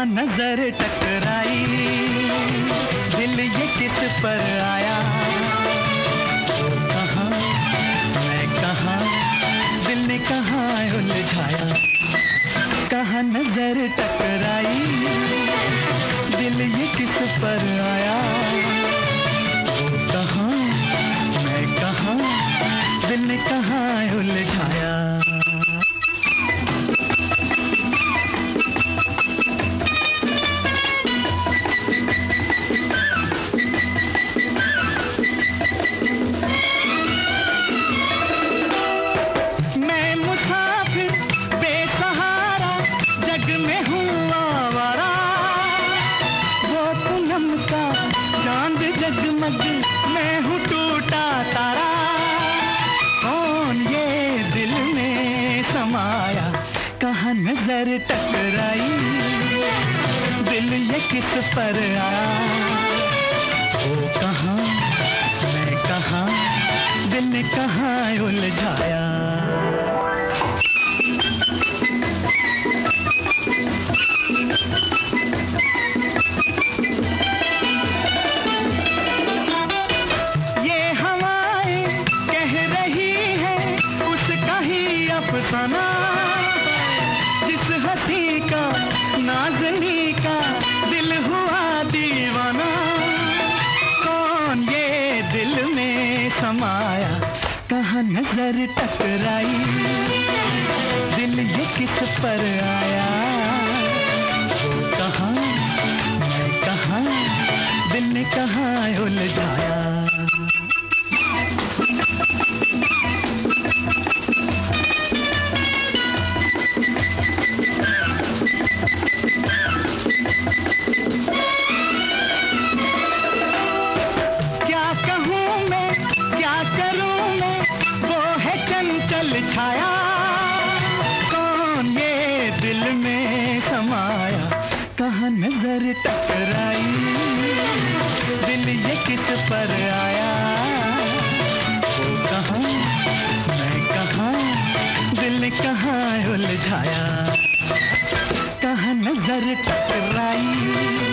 कहा नज़र टकराई। दिल ये किस पर आया? कहा? मैं कहा? दिल ने कहा उलझाया? कहा नज़र टकराई? समाया कहा नज़र टकराई? दिल ये किस पर आया वो कहा, मैं कहा? दिल ने कहा उलझाया? अफसाना। समाया कहा नज़र टकराई? दिल ये किस पर आया? वो कहा, मैं कहा, दिल ने कहा उलझाया? दिखाया। कहा नज़र टकराई